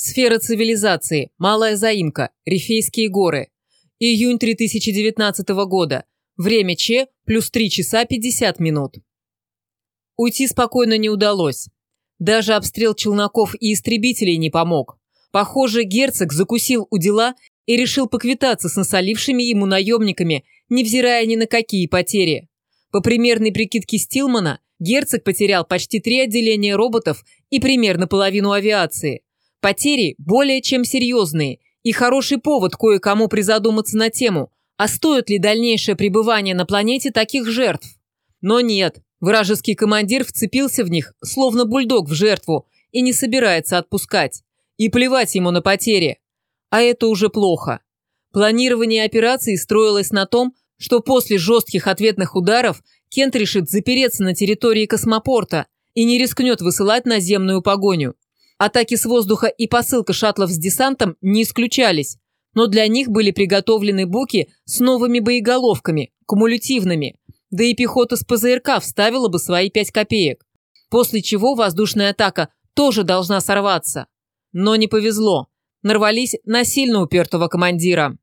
Сфера цивилизации. Малая заимка. Рифейские горы. Июнь 2019 года. Время Ч плюс 3 часа 50 минут. Уйти спокойно не удалось. Даже обстрел челноков и истребителей не помог. Похоже, герцог закусил у дела и решил поквитаться с насолившими ему наемниками, невзирая ни на какие потери. По примерной прикидке Стилмана, герцог потерял почти три отделения роботов и примерно половину авиации. Потери более чем серьезные и хороший повод кое-кому призадуматься на тему, а стоит ли дальнейшее пребывание на планете таких жертв. Но нет, вражеский командир вцепился в них, словно бульдог в жертву, и не собирается отпускать. И плевать ему на потери. А это уже плохо. Планирование операции строилось на том, что после жестких ответных ударов Кент решит запереться на территории космопорта и не рискнет высылать наземную погоню. Атаки с воздуха и посылка шаттлов с десантом не исключались, но для них были приготовлены буки с новыми боеголовками, кумулятивными, да и пехота с ПЗРК вставила бы свои пять копеек, после чего воздушная атака тоже должна сорваться. Но не повезло, нарвались на сильно упертого командира.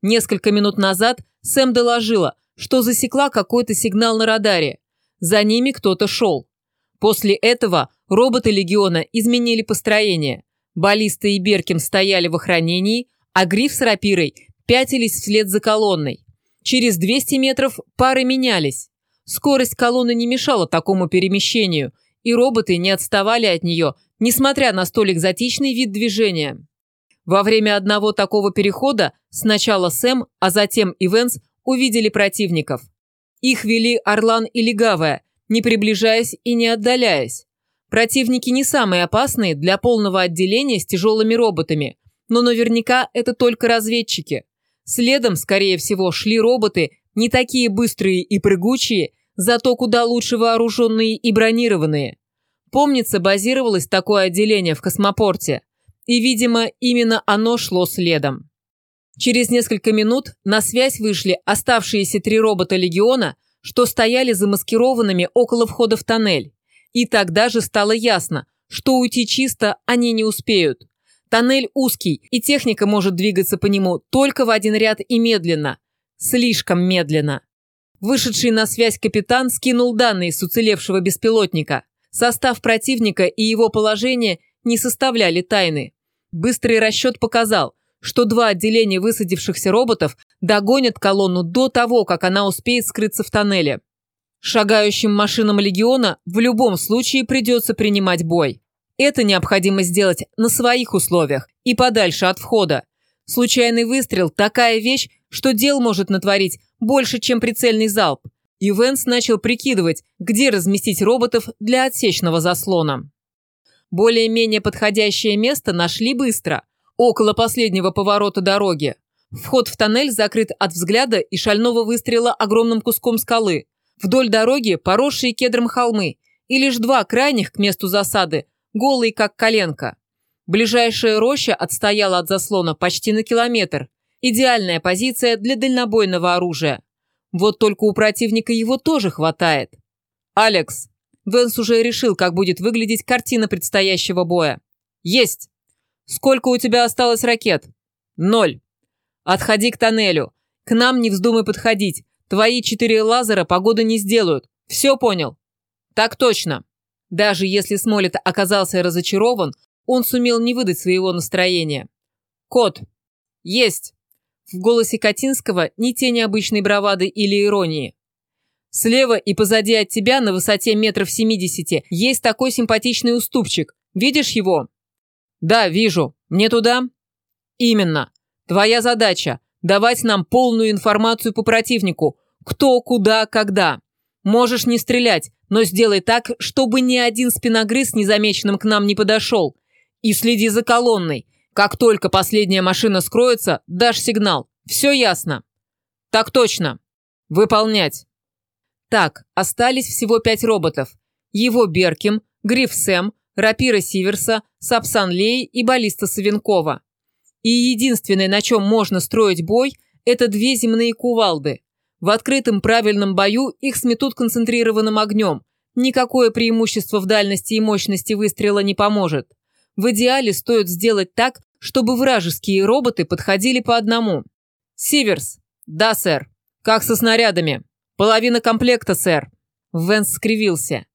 Несколько минут назад Сэм доложила, что засекла какой-то сигнал на радаре. За ними кто-то шел. После этого роботы Легиона изменили построение. Баллиста и Беркин стояли в охранении, а Гриф с рапирой пятились вслед за колонной. Через 200 метров пары менялись. Скорость колонны не мешала такому перемещению, и роботы не отставали от нее, несмотря на столь экзотичный вид движения. Во время одного такого перехода сначала Сэм, а затем и Венс увидели противников. Их вели Орлан и Легавая, не приближаясь и не отдаляясь. Противники не самые опасные для полного отделения с тяжелыми роботами, но наверняка это только разведчики. Следом, скорее всего, шли роботы, не такие быстрые и прыгучие, зато куда лучше вооруженные и бронированные. Помнится, базировалось такое отделение в космопорте. И, видимо, именно оно шло следом. Через несколько минут на связь вышли оставшиеся три робота Легиона, что стояли замаскированными около входа в тоннель. И тогда же стало ясно, что уйти чисто они не успеют. Тоннель узкий, и техника может двигаться по нему только в один ряд и медленно. Слишком медленно. Вышедший на связь капитан скинул данные с уцелевшего беспилотника. Состав противника и его положение не составляли тайны. Быстрый расчет показал, что два отделения высадившихся роботов догонят колонну до того, как она успеет скрыться в тоннеле. Шагающим машинам легиона в любом случае придется принимать бой. Это необходимо сделать на своих условиях и подальше от входа. Случайный выстрел – такая вещь, что дел может натворить больше, чем прицельный залп. И начал прикидывать, где разместить роботов для отсечного заслона. Более-менее подходящее место нашли быстро – около последнего поворота дороги. Вход в тоннель закрыт от взгляда и шального выстрела огромным куском скалы. Вдоль дороги поросшие кедром холмы, и лишь два крайних к месту засады, голые как коленка. Ближайшая роща отстояла от заслона почти на километр. Идеальная позиция для дальнобойного оружия. Вот только у противника его тоже хватает. «Алекс!» Венс уже решил, как будет выглядеть картина предстоящего боя. «Есть!» «Сколько у тебя осталось ракет?» «Ноль. Отходи к тоннелю. К нам не вздумай подходить. Твои четыре лазера погоды не сделают. Все понял?» «Так точно». Даже если Смолет оказался разочарован, он сумел не выдать своего настроения. «Кот». «Есть». В голосе Катинского ни тени обычной бравады или иронии. Слева и позади от тебя на высоте метров семидесяти есть такой симпатичный уступчик. Видишь его? «Да, вижу. Мне туда?» «Именно. Твоя задача – давать нам полную информацию по противнику. Кто, куда, когда. Можешь не стрелять, но сделай так, чтобы ни один спиногрыз незамеченным к нам не подошел. И следи за колонной. Как только последняя машина скроется, дашь сигнал. Все ясно?» «Так точно. Выполнять». Так, остались всего пять роботов. Его Берким, Гриф Сэм, рапира Сиверса, Сапсан Лей и баллиста Савенкова. И единственное, на чем можно строить бой, это две земные кувалды. В открытом правильном бою их сметут концентрированным огнем. Никакое преимущество в дальности и мощности выстрела не поможет. В идеале стоит сделать так, чтобы вражеские роботы подходили по одному. Сиверс. Да, сэр. Как со снарядами? Половина комплекта, сэр. Венс скривился.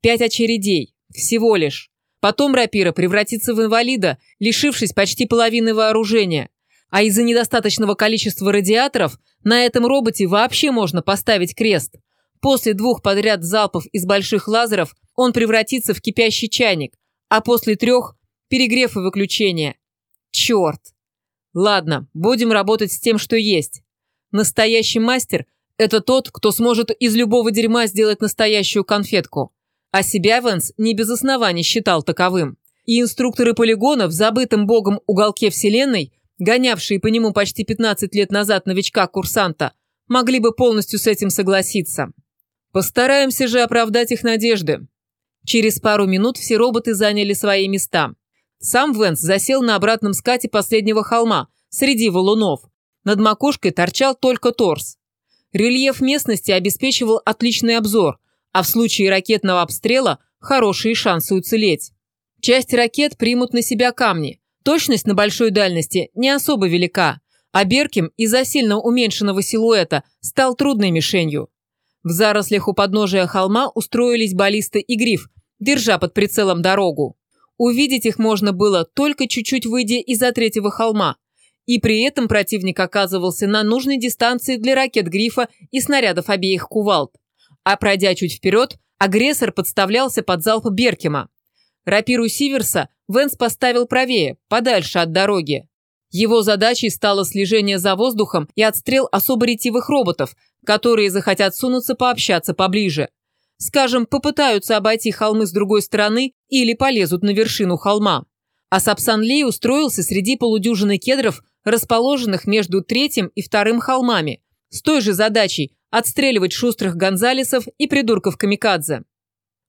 Пять очередей. Всего лишь. Потом рапира превратится в инвалида, лишившись почти половины вооружения. А из-за недостаточного количества радиаторов на этом роботе вообще можно поставить крест. После двух подряд залпов из больших лазеров он превратится в кипящий чайник, а после трех – перегрев и выключение. Черт! Ладно, будем работать с тем, что есть. Настоящий мастер – это тот, кто сможет из любого дерьма сделать настоящую конфетку. А себя Венс не без оснований считал таковым. И инструкторы полигона в забытом богом уголке Вселенной, гонявшие по нему почти 15 лет назад новичка-курсанта, могли бы полностью с этим согласиться. Постараемся же оправдать их надежды. Через пару минут все роботы заняли свои места. Сам Венс засел на обратном скате последнего холма, среди валунов. Над макушкой торчал только торс. Рельеф местности обеспечивал отличный обзор, а в случае ракетного обстрела – хорошие шансы уцелеть. Часть ракет примут на себя камни. Точность на большой дальности не особо велика, а Беркем из-за сильно уменьшенного силуэта стал трудной мишенью. В зарослях у подножия холма устроились баллисты и гриф, держа под прицелом дорогу. Увидеть их можно было только чуть-чуть выйдя из-за третьего холма. И при этом противник оказывался на нужной дистанции для ракет грифа и снарядов обеих кувалд. А пройдя чуть вперед, агрессор подставлялся под залп Беркема. Рапиру Сиверса Венс поставил правее, подальше от дороги. Его задачей стало слежение за воздухом и отстрел особо ретивых роботов, которые захотят сунуться пообщаться поближе. Скажем, попытаются обойти холмы с другой стороны или полезут на вершину холма. А Сапсан Ли устроился среди полудюжины кедров, расположенных между третьим и вторым холмами, с той же задачей отстреливать шустрых Гонзалесов и придурков Камикадзе.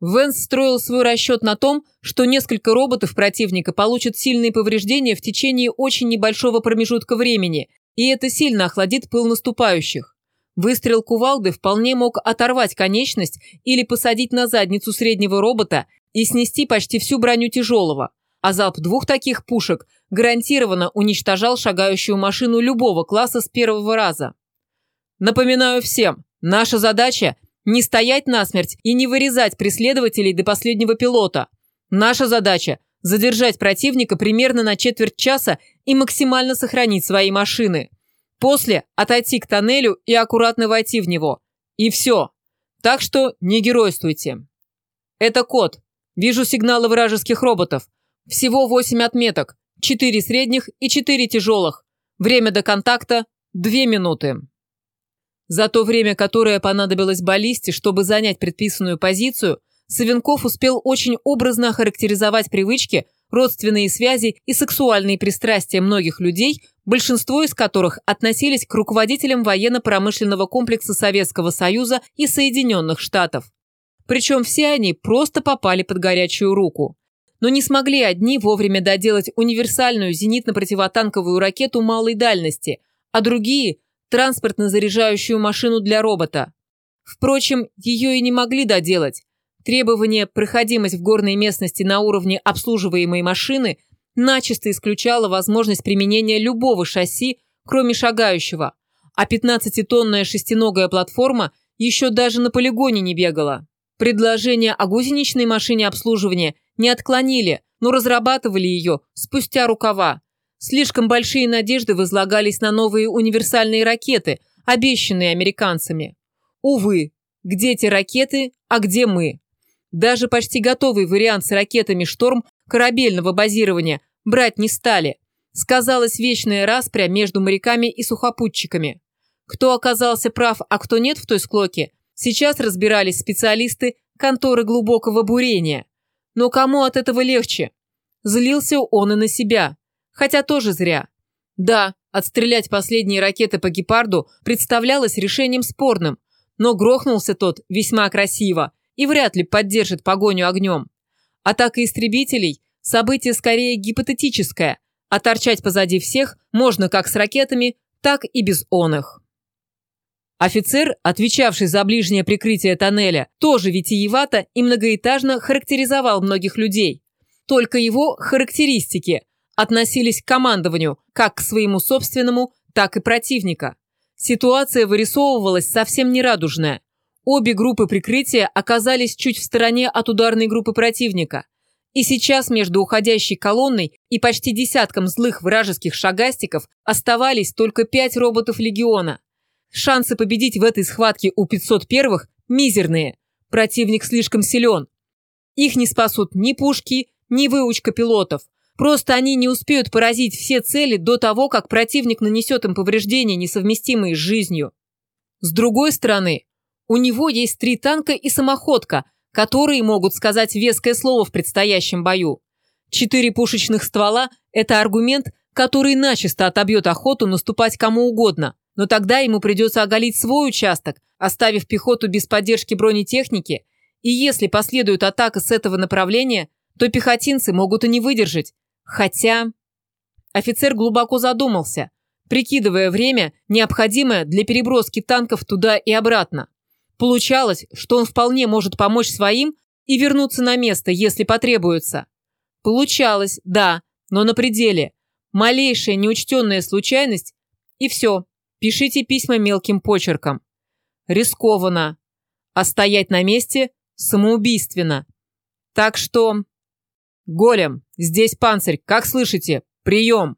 Венс строил свой расчет на том, что несколько роботов противника получат сильные повреждения в течение очень небольшого промежутка времени, и это сильно охладит пыл наступающих. Выстрел кувалды вполне мог оторвать конечность или посадить на задницу среднего робота и снести почти всю броню тяжелого, а залп двух таких пушек гарантированно уничтожал шагающую машину любого класса с первого раза. Напоминаю всем, наша задача – не стоять насмерть и не вырезать преследователей до последнего пилота. Наша задача – задержать противника примерно на четверть часа и максимально сохранить свои машины. После отойти к тоннелю и аккуратно войти в него. И все. Так что не геройствуйте. Это код. Вижу сигналы вражеских роботов. Всего 8 отметок. 4 средних и 4 тяжелых. Время до контакта – 2 минуты. За то время, которое понадобилось баллисте, чтобы занять предписанную позицию, Савенков успел очень образно охарактеризовать привычки, родственные связи и сексуальные пристрастия многих людей, большинство из которых относились к руководителям военно-промышленного комплекса Советского Союза и Соединенных Штатов. Причем все они просто попали под горячую руку. Но не смогли одни вовремя доделать универсальную зенитно-противотанковую ракету малой дальности, а другие – транспортно-заряжающую машину для робота. Впрочем, ее и не могли доделать. Требование проходимость в горной местности на уровне обслуживаемой машины начисто исключало возможность применения любого шасси, кроме шагающего, а 15-тонная шестиногая платформа еще даже на полигоне не бегала. Предложение о гусеничной машине обслуживания не отклонили, но разрабатывали ее спустя рукава. Слишком большие надежды возлагались на новые универсальные ракеты, обещанные американцами. Увы, где эти ракеты, а где мы? Даже почти готовый вариант с ракетами «Шторм» корабельного базирования брать не стали. Сказалась вечная распря между моряками и сухопутчиками. Кто оказался прав, а кто нет в той склоке, сейчас разбирались специалисты конторы глубокого бурения. Но кому от этого легче? Злился он и на себя. Хотя тоже зря. Да, отстрелять последние ракеты по гепарду представлялось решением спорным, но грохнулся тот весьма красиво и вряд ли поддержит погоню огнем. Атака истребителей – событие скорее гипотетическое, а торчать позади всех можно как с ракетами, так и без оных. Офицер, отвечавший за ближнее прикрытие тоннеля, тоже витиевато и многоэтажно характеризовал многих людей. Только его характеристики относились к командованию как к своему собственному, так и противника. Ситуация вырисовывалась совсем нерадужная. Обе группы прикрытия оказались чуть в стороне от ударной группы противника. И сейчас между уходящей колонной и почти десятком злых вражеских шагастиков оставались только пять роботов Легиона. Шансы победить в этой схватке у 501-х мизерные. Противник слишком силен. Их не спасут ни пушки, ни выучка пилотов. Просто они не успеют поразить все цели до того, как противник нанесет им повреждения, несовместимые с жизнью. С другой стороны, у него есть три танка и самоходка, которые могут сказать веское слово в предстоящем бою. Четыре пушечных ствола – это аргумент, который начисто отобьет охоту наступать кому угодно, но тогда ему придется оголить свой участок, оставив пехоту без поддержки бронетехники, и если последует атака с этого направления, то пехотинцы могут и не выдержать. Хотя... Офицер глубоко задумался, прикидывая время, необходимое для переброски танков туда и обратно. Получалось, что он вполне может помочь своим и вернуться на место, если потребуется. Получалось, да, но на пределе. Малейшая неучтенная случайность – и все. Пишите письма мелким почерком. Рискованно. А стоять на месте – самоубийственно. Так что... Голем, здесь панцирь, как слышите? Прием!